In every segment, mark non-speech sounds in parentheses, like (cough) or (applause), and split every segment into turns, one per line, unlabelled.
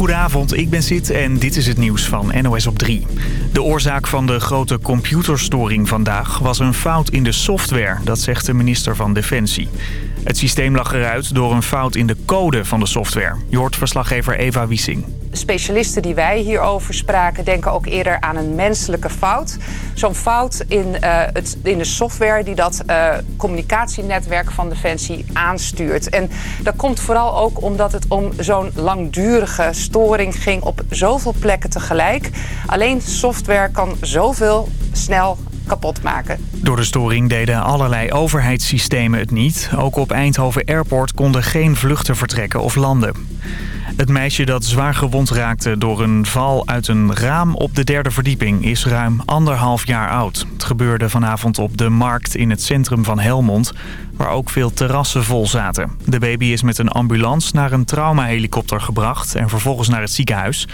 Goedenavond, ik ben Sid en dit is het nieuws van NOS op 3. De oorzaak van de grote computerstoring vandaag was een fout in de software, dat zegt de minister van Defensie. Het systeem lag eruit door een fout in de code van de software. Je hoort verslaggever Eva Wiesing.
Specialisten die wij hierover spraken denken ook eerder aan een menselijke fout. Zo'n fout in, uh, het, in de software die dat uh, communicatienetwerk van Defensie aanstuurt. En dat komt vooral ook omdat het om zo'n langdurige storing ging op zoveel plekken tegelijk. Alleen software kan zoveel snel maken.
Door de storing deden allerlei overheidssystemen het niet. Ook op Eindhoven Airport konden geen vluchten vertrekken of landen. Het meisje dat zwaar gewond raakte door een val uit een raam op de derde verdieping is ruim anderhalf jaar oud. Het gebeurde vanavond op de markt in het centrum van Helmond, waar ook veel terrassen vol zaten. De baby is met een ambulance naar een traumahelikopter gebracht en vervolgens naar het ziekenhuis.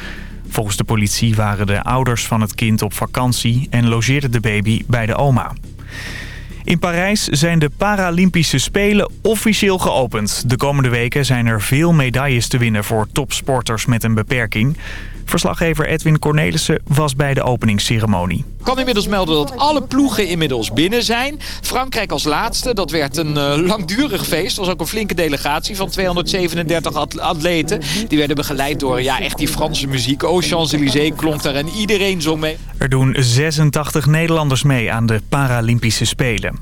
Volgens de politie waren de ouders van het kind op vakantie en logeerde de baby bij de oma. In Parijs zijn de Paralympische Spelen officieel geopend. De komende weken zijn er veel medailles te winnen voor topsporters met een beperking. Verslaggever Edwin Cornelissen was bij de openingsceremonie.
Ik kan inmiddels melden dat alle ploegen inmiddels binnen zijn. Frankrijk als laatste, dat werd een uh, langdurig feest. was ook een flinke delegatie van 237 atleten. Die werden begeleid door ja, echt die Franse muziek. Oh, Champs-Élysées klonk daar en iedereen zong mee.
Er doen 86 Nederlanders mee aan de Paralympische Spelen.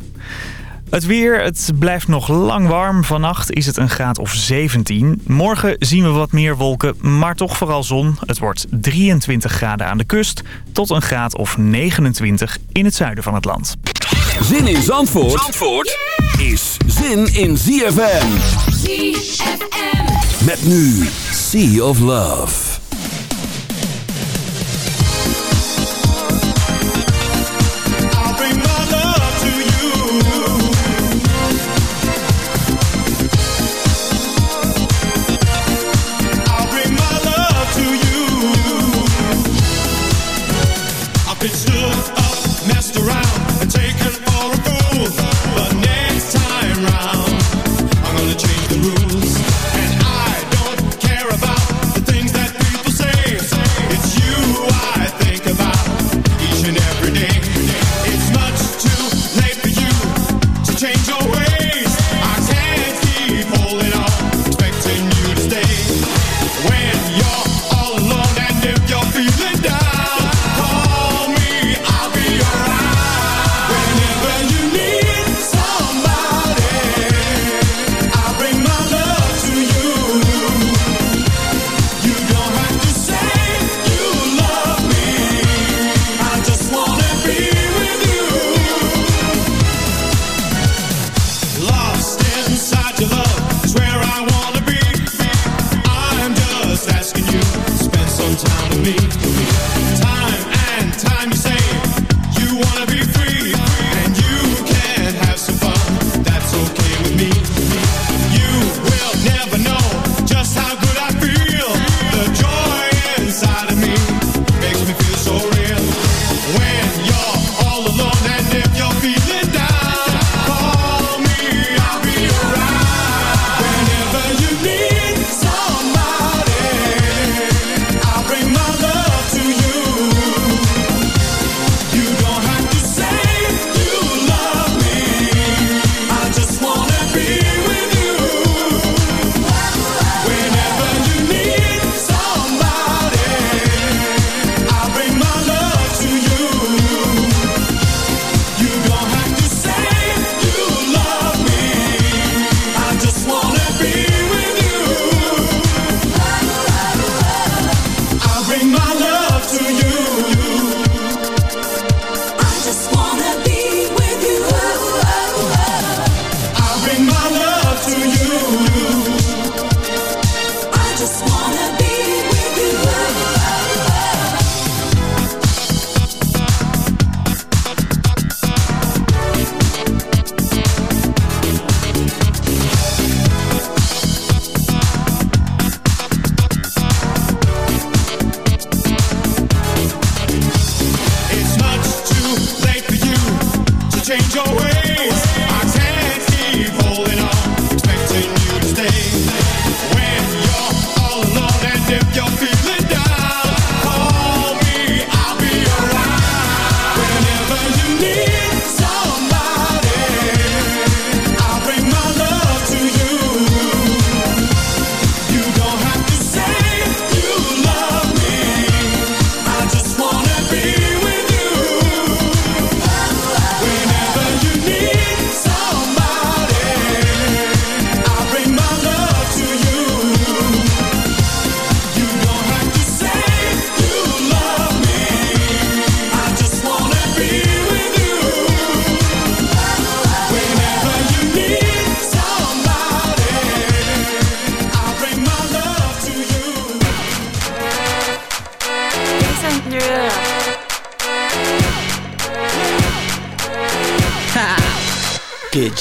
Het weer, het blijft nog lang warm. Vannacht is het een graad of 17. Morgen zien we wat meer wolken, maar toch vooral zon. Het wordt 23 graden aan de kust tot een graad of 29 in het zuiden van het land.
Zin in Zandvoort, Zandvoort is zin in ZFM. ZFM. Met nu Sea of Love.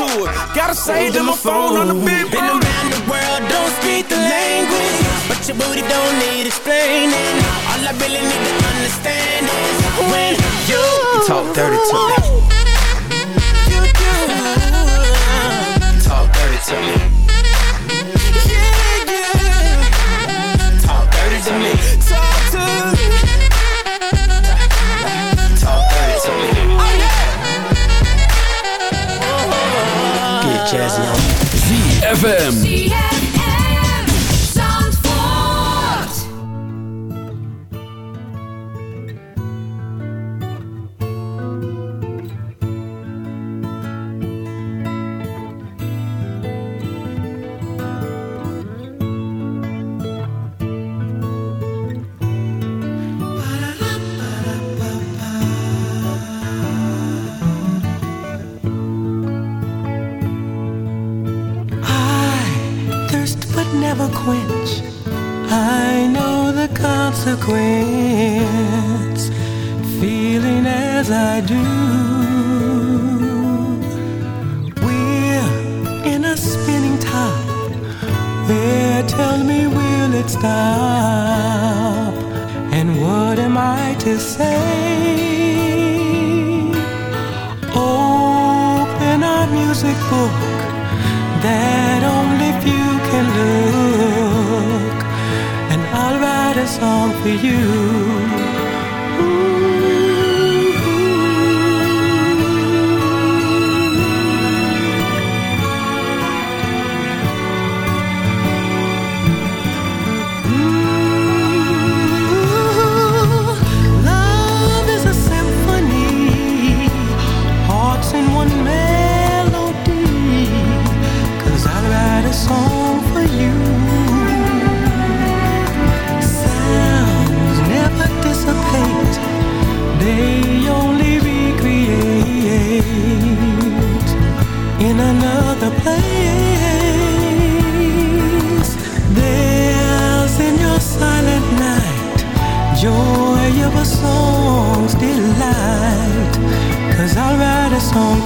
to it. Gotta say to my phone on the big.
Been around the world, don't speak the language. But your booty don't need explaining. All I really need to understand is when you, you talk dirty to me. You do. Talk dirty to me.
ZFM.
Never quench. I know the consequence, feeling as I do. We're in a spinning top. Where tell me, will it stop? And what am I to say? For you.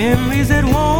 memories that won't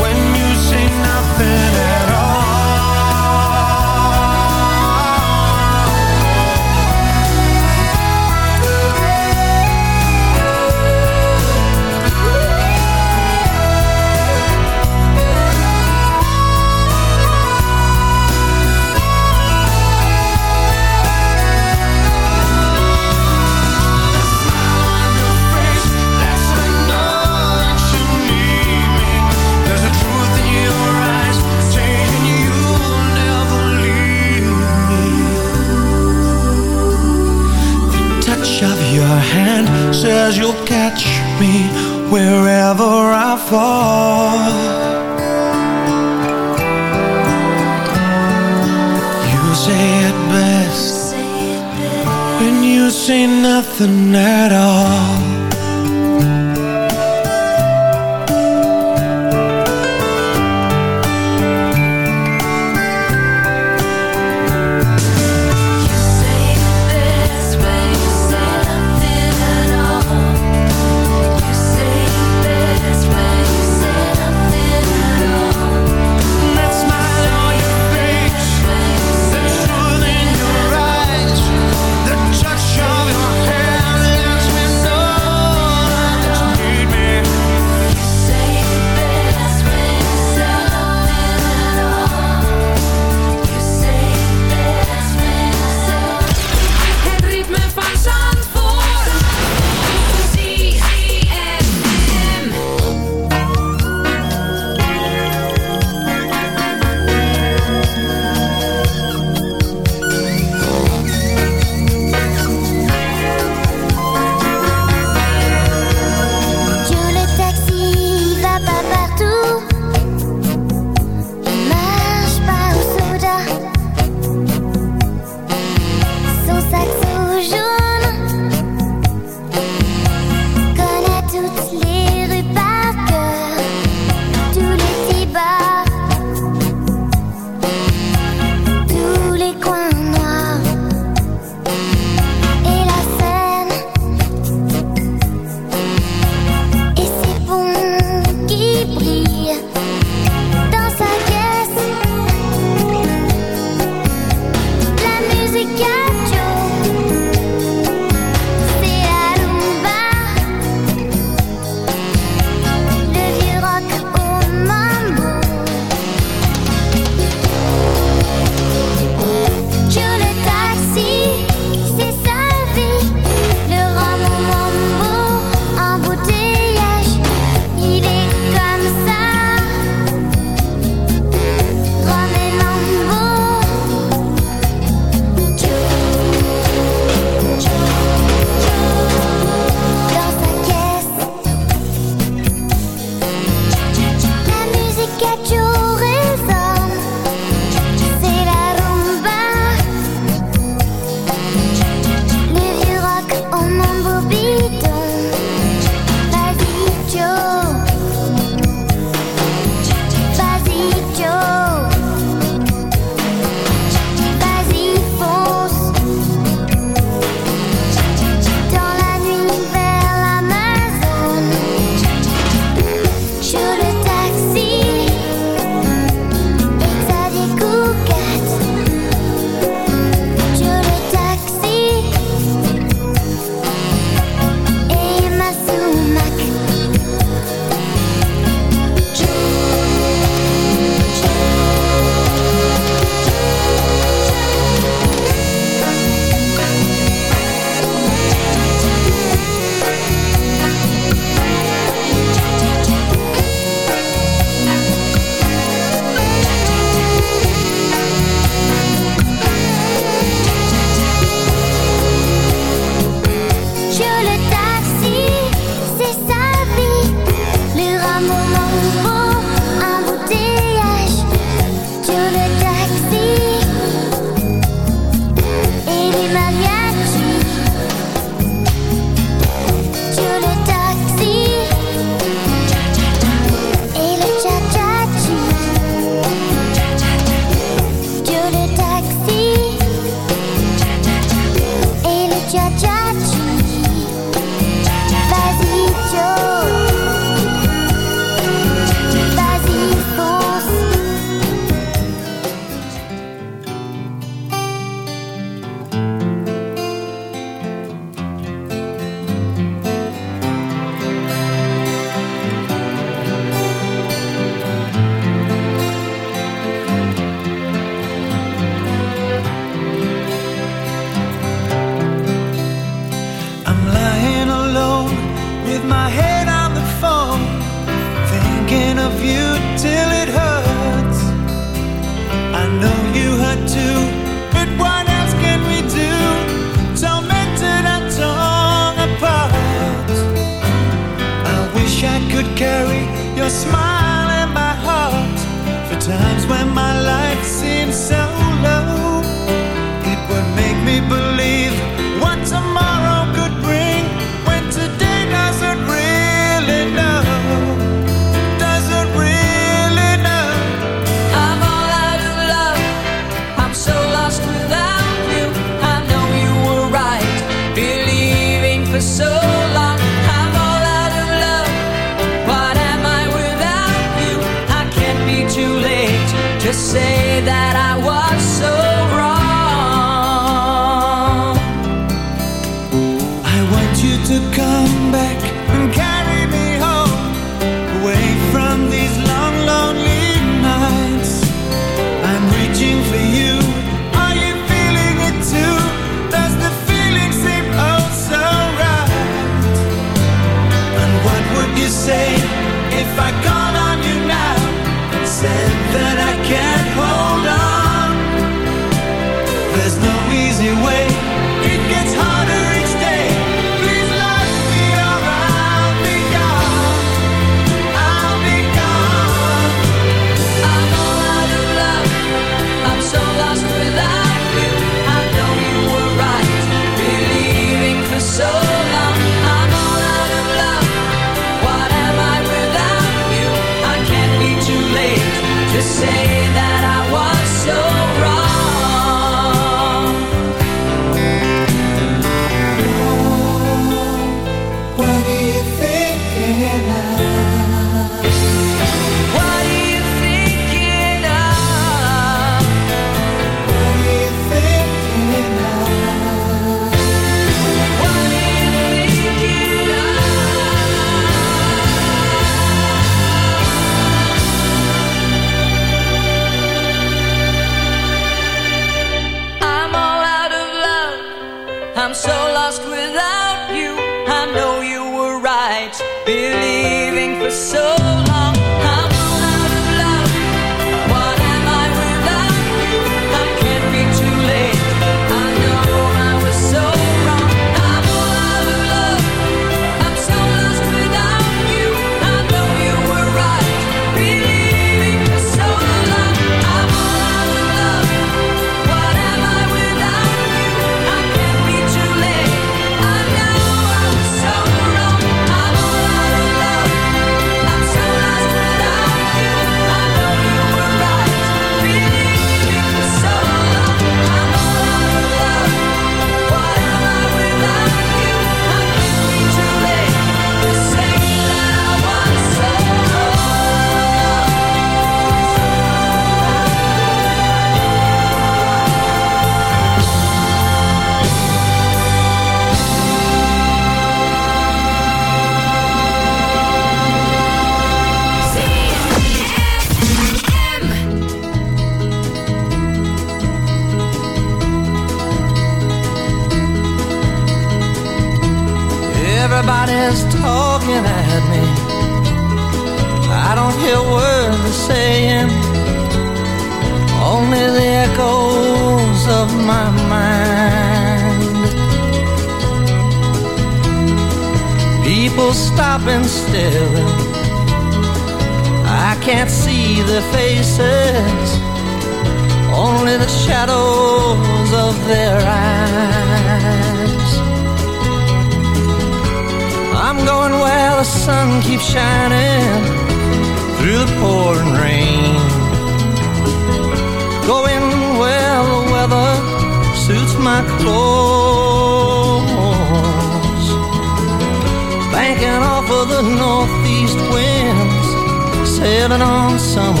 someone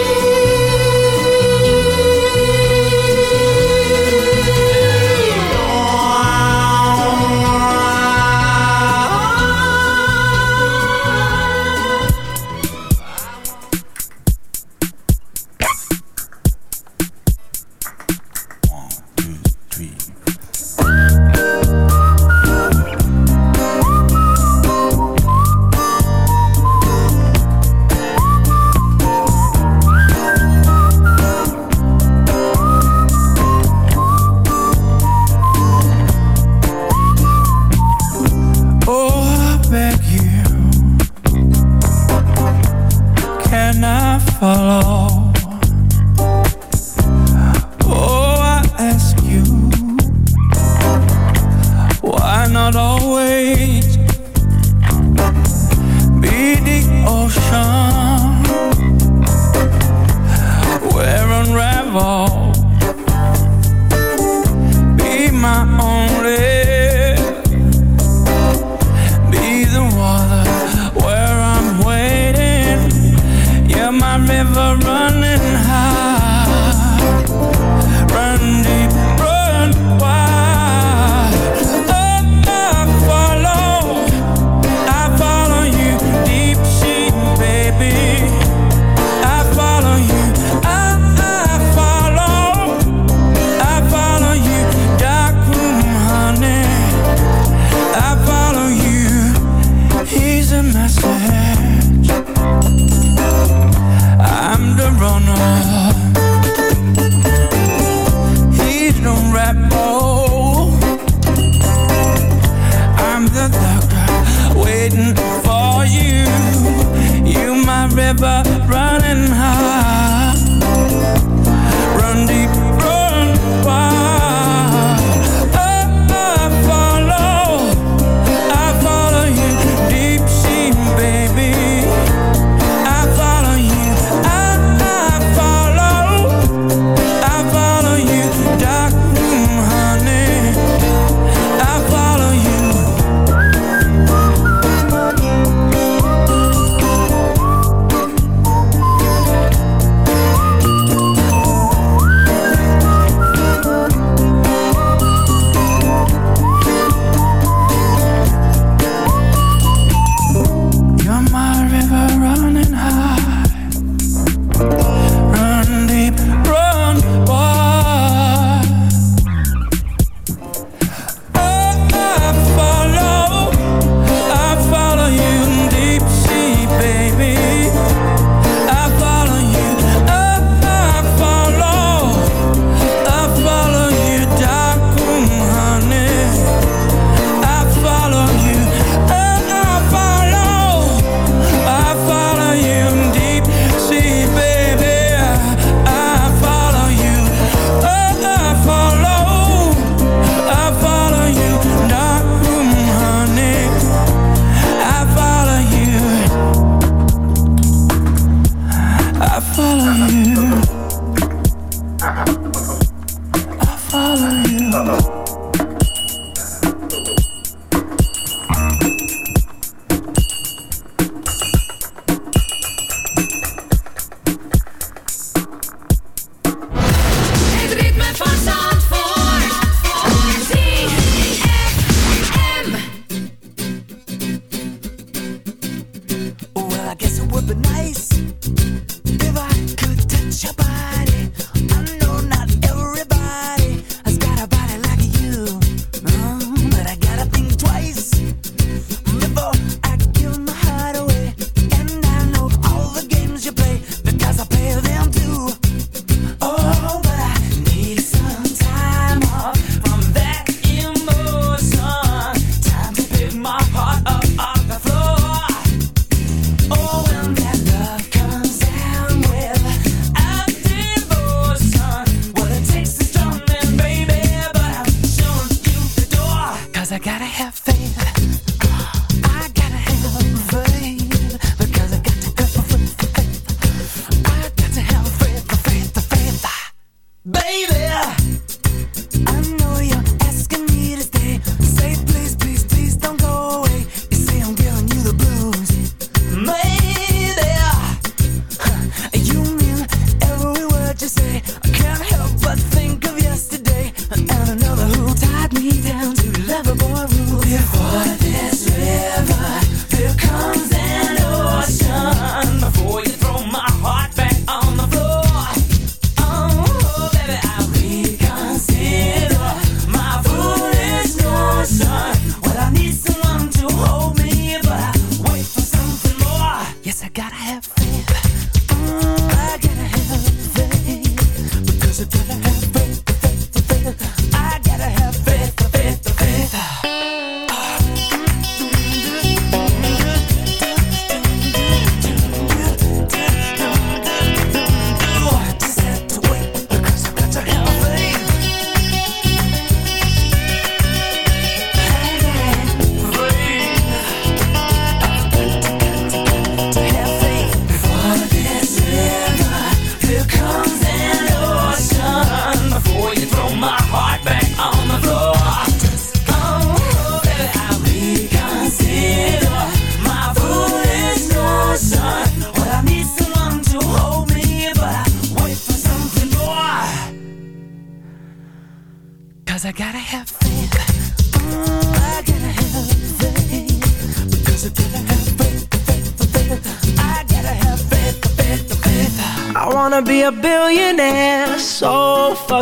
Baby,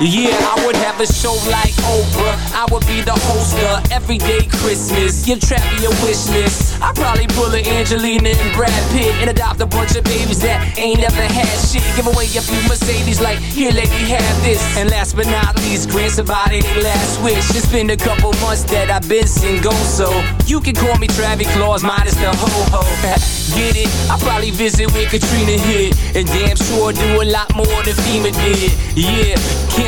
Yeah, I would have a show like Oprah. I would be the host of Everyday Christmas. Give Travie a wish list. I'd probably pull a Angelina and Brad Pitt and adopt a bunch of babies that ain't never had shit. Give away a few Mercedes, like, here, lady, have this. And last but not least, grant somebody their last wish. It's been a couple months that I've been single, so you can call me Travis Claus minus the ho ho. (laughs) Get it? I probably visit with Katrina hit, and damn sure do a lot more than FEMA did. Yeah, can't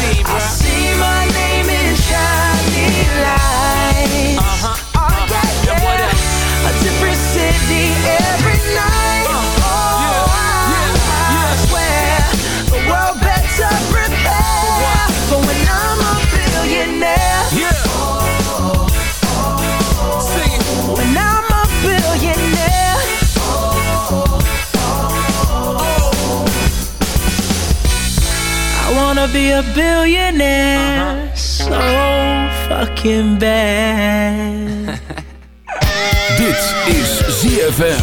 see, bro?
I see my name wanna be a billionaire so fucking bad. (laughs)
Dit is ZFM.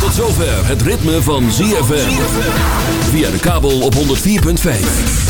Tot zover het ritme van ZFM. Via de kabel op 104.5.